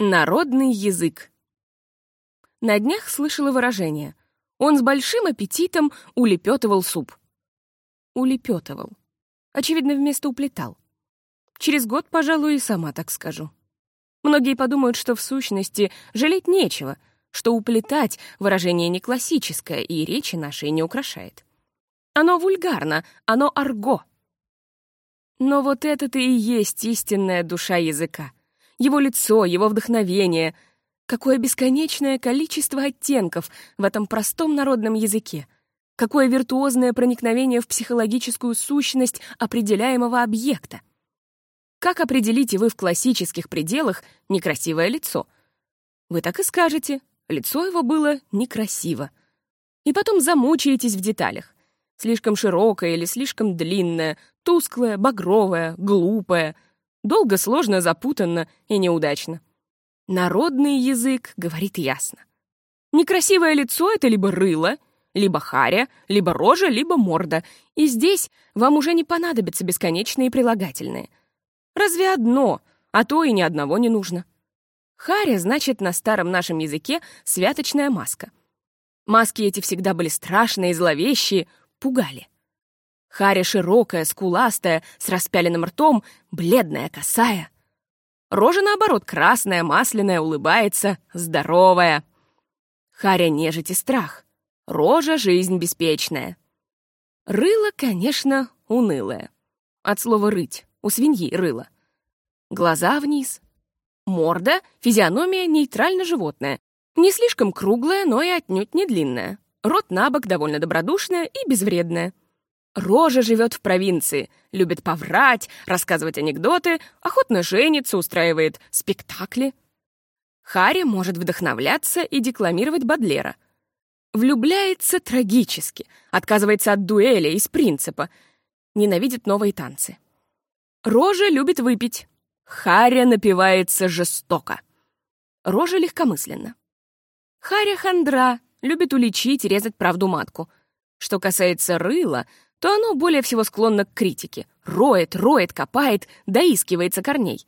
Народный язык. На днях слышала выражение. Он с большим аппетитом улепетывал суп. Улепетывал. Очевидно, вместо уплетал. Через год, пожалуй, и сама так скажу. Многие подумают, что в сущности жалеть нечего, что уплетать — выражение не классическое и речи нашей не украшает. Оно вульгарно, оно арго. Но вот это-то и есть истинная душа языка — его лицо, его вдохновение. Какое бесконечное количество оттенков в этом простом народном языке. Какое виртуозное проникновение в психологическую сущность определяемого объекта. Как определите вы в классических пределах некрасивое лицо? Вы так и скажете, лицо его было некрасиво. И потом замучаетесь в деталях. Слишком широкое или слишком длинное, тусклое, багровое, глупое — Долго, сложно, запутанно и неудачно. Народный язык говорит ясно. Некрасивое лицо — это либо рыло, либо харя, либо рожа, либо морда. И здесь вам уже не понадобятся бесконечные прилагательные. Разве одно, а то и ни одного не нужно. Харя значит на старом нашем языке святочная маска. Маски эти всегда были страшные, зловещие, пугали. Харя широкая, скуластая, с распяленным ртом, бледная, косая. Рожа, наоборот, красная, масляная, улыбается, здоровая. Харя нежить и страх. Рожа — жизнь беспечная. Рыло, конечно, унылое. От слова «рыть», у свиньи рыло. Глаза вниз. Морда, физиономия нейтрально животное. Не слишком круглая, но и отнюдь не длинная. Рот на бок довольно добродушная и безвредная. Рожа живет в провинции, любит поврать, рассказывать анекдоты, охотно женится, устраивает спектакли. Харри может вдохновляться и декламировать Бадлера. Влюбляется трагически, отказывается от дуэли из принципа, ненавидит новые танцы. Рожа любит выпить. Харя напивается жестоко. Рожа легкомысленно. Харя хандра, любит уличить и резать правду матку. Что касается рыла, то оно более всего склонно к критике. Роет, роет, копает, доискивается корней.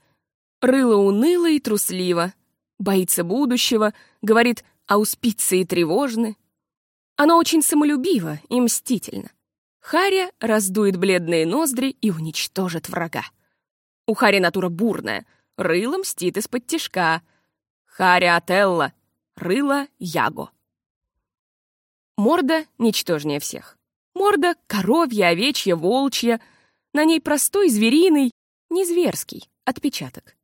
Рыло уныло и трусливо. Боится будущего, говорит «ауспицы и тревожны». Оно очень самолюбиво и мстительно. Харя раздует бледные ноздри и уничтожит врага. У Хари натура бурная, рыло мстит из-под тишка. Харя Отелло, рыло Яго. Морда ничтожнее всех. Морда коровья, овечья, волчья. На ней простой звериный, не зверский, отпечаток.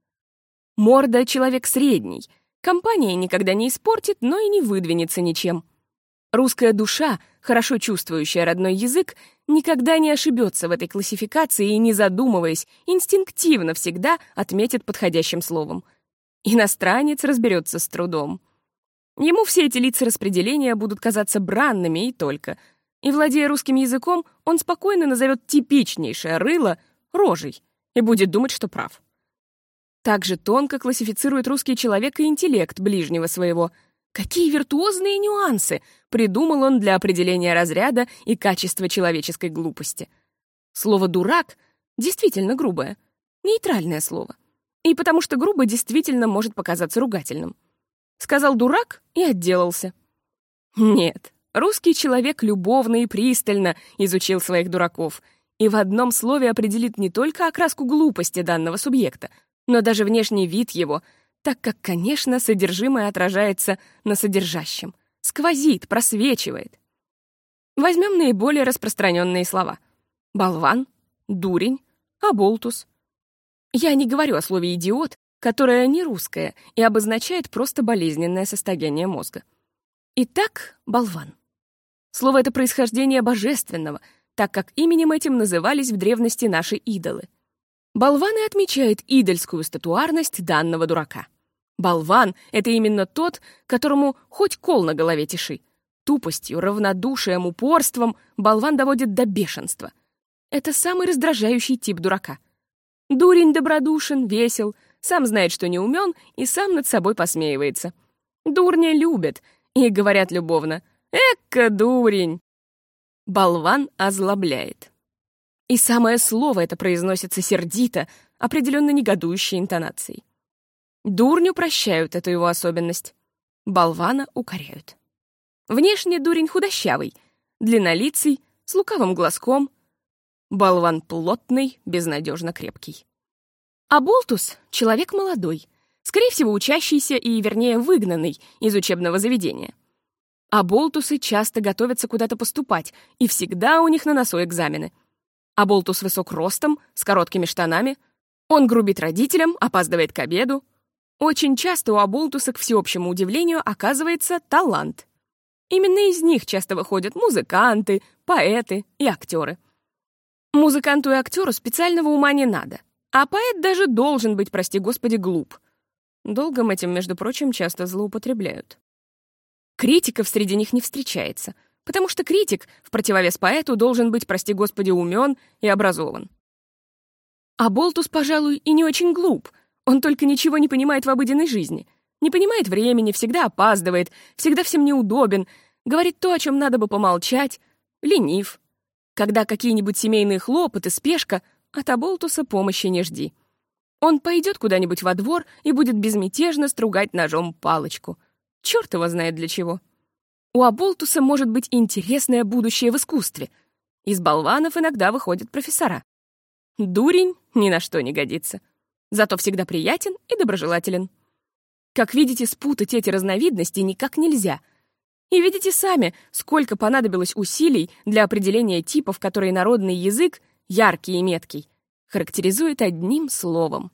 Морда — человек средний. Компания никогда не испортит, но и не выдвинется ничем. Русская душа, хорошо чувствующая родной язык, никогда не ошибется в этой классификации и, не задумываясь, инстинктивно всегда отметит подходящим словом. Иностранец разберется с трудом. Ему все эти лица распределения будут казаться бранными и только — и, владея русским языком, он спокойно назовет типичнейшее рыло рожей и будет думать, что прав. Также тонко классифицирует русский человек и интеллект ближнего своего. Какие виртуозные нюансы придумал он для определения разряда и качества человеческой глупости. Слово «дурак» действительно грубое, нейтральное слово. И потому что грубо действительно может показаться ругательным. Сказал «дурак» и отделался. Нет, Русский человек любовно и пристально изучил своих дураков и в одном слове определит не только окраску глупости данного субъекта, но даже внешний вид его, так как, конечно, содержимое отражается на содержащем, сквозит, просвечивает. Возьмем наиболее распространенные слова. Болван, дурень, оболтус. Я не говорю о слове «идиот», которое не русское и обозначает просто болезненное состояние мозга. Итак, болван. Слово это происхождение божественного, так как именем этим назывались в древности наши идолы. Болваны отмечают идольскую статуарность данного дурака. Болван — это именно тот, которому хоть кол на голове тиши. Тупостью, равнодушием, упорством болван доводит до бешенства. Это самый раздражающий тип дурака. Дурень добродушен, весел, сам знает, что не умен, и сам над собой посмеивается. Дурня любят и говорят любовно — Эка дурень!» Болван озлобляет. И самое слово это произносится сердито, определенно негодующей интонацией. Дурню прощают эту его особенность. Болвана укоряют. Внешне дурень худощавый, длиннолицый, с лукавым глазком. Болван плотный, безнадежно крепкий. А Болтус — человек молодой, скорее всего, учащийся и, вернее, выгнанный из учебного заведения. А Болтусы часто готовятся куда-то поступать, и всегда у них на носу экзамены. А Болтус высок ростом, с короткими штанами. Он грубит родителям, опаздывает к обеду. Очень часто у Аболтуса, к всеобщему удивлению, оказывается талант. Именно из них часто выходят музыканты, поэты и актеры. Музыканту и актеру специального ума не надо, а поэт даже должен быть, прости господи, глуп. Долгом этим, между прочим, часто злоупотребляют. Критиков среди них не встречается, потому что критик, в противовес поэту, должен быть, прости господи, умен и образован. А Болтус, пожалуй, и не очень глуп, он только ничего не понимает в обыденной жизни — не понимает времени, всегда опаздывает, всегда всем неудобен, говорит то, о чем надо бы помолчать, ленив. Когда какие-нибудь семейные хлопоты, спешка, от Аболтуса помощи не жди. Он пойдет куда-нибудь во двор и будет безмятежно стругать ножом палочку. Черт его знает для чего. У Аболтуса может быть интересное будущее в искусстве. Из болванов иногда выходят профессора. Дурень ни на что не годится. Зато всегда приятен и доброжелателен. Как видите, спутать эти разновидности никак нельзя. И видите сами, сколько понадобилось усилий для определения типов, которые народный язык, яркий и меткий, характеризует одним словом.